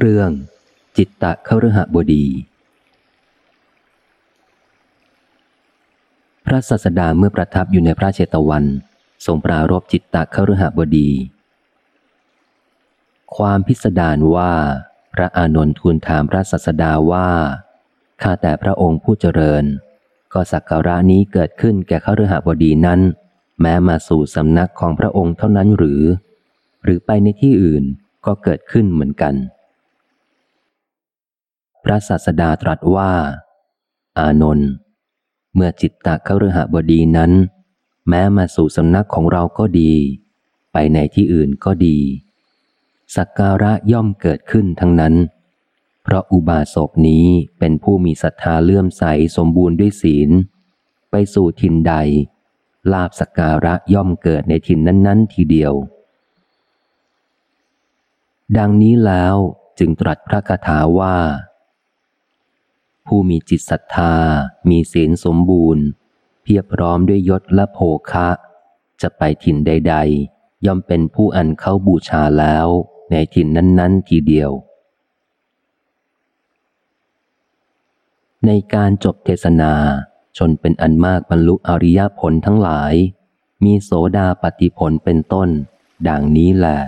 เรื่อง จิตตะเข้ารหบดี พระสัสดาเมื่อประทับอยู่ในพระเชตวันทรงปรารบจิตตะเข้ารหบดี ความพิสดารว่า พระอานนท์ทูลถามพระสัสดาว่าข้าแต่พระองค์ผู้เจริญ ก็สักการะนี้เกิดขึ้นแก่เข้ารหบดีนั้น แม้มาสู่สำนักของพระองค์เท่านั้นหรือ หรือไปในที่อื่นก็เกิดขึ้นเหมือนกัน พระศาสดาตรัสว่า อานนท์เมื่อจิตตะเข้าฤหบดีนั้น แม้มาสู่สำนักของเราก็ดี ไปในที่อื่นก็ดี สักการะย่อมเกิดขึ้นทั้งนั้น เพราะอุบาสกนี้เป็นผู้มีศรัทธาเลื่อมใสสมบูรณ์ด้วยศีล ไปสู่ทินใด ลาบสักการะย่อมเกิดในทินนั้น ๆ ทีเดียว ดังนี้แล้วจึงตรัสพระคาถาว่า ผู้มีจิตศรัทธา มีศีลสมบูรณ์ เพียบพร้อมด้วยยศและโภคะ จะไปถิ่นใด ๆ ย่อมเป็นผู้อันเข้าบูชาแล้วในถิ่นนั้น ๆ ทีเดียว ในการจบเทศนา ชนเป็นอันมากบรรลุอริยผลทั้งหลาย มีโสดาปฏิผลเป็นต้น ดังนี้แหละ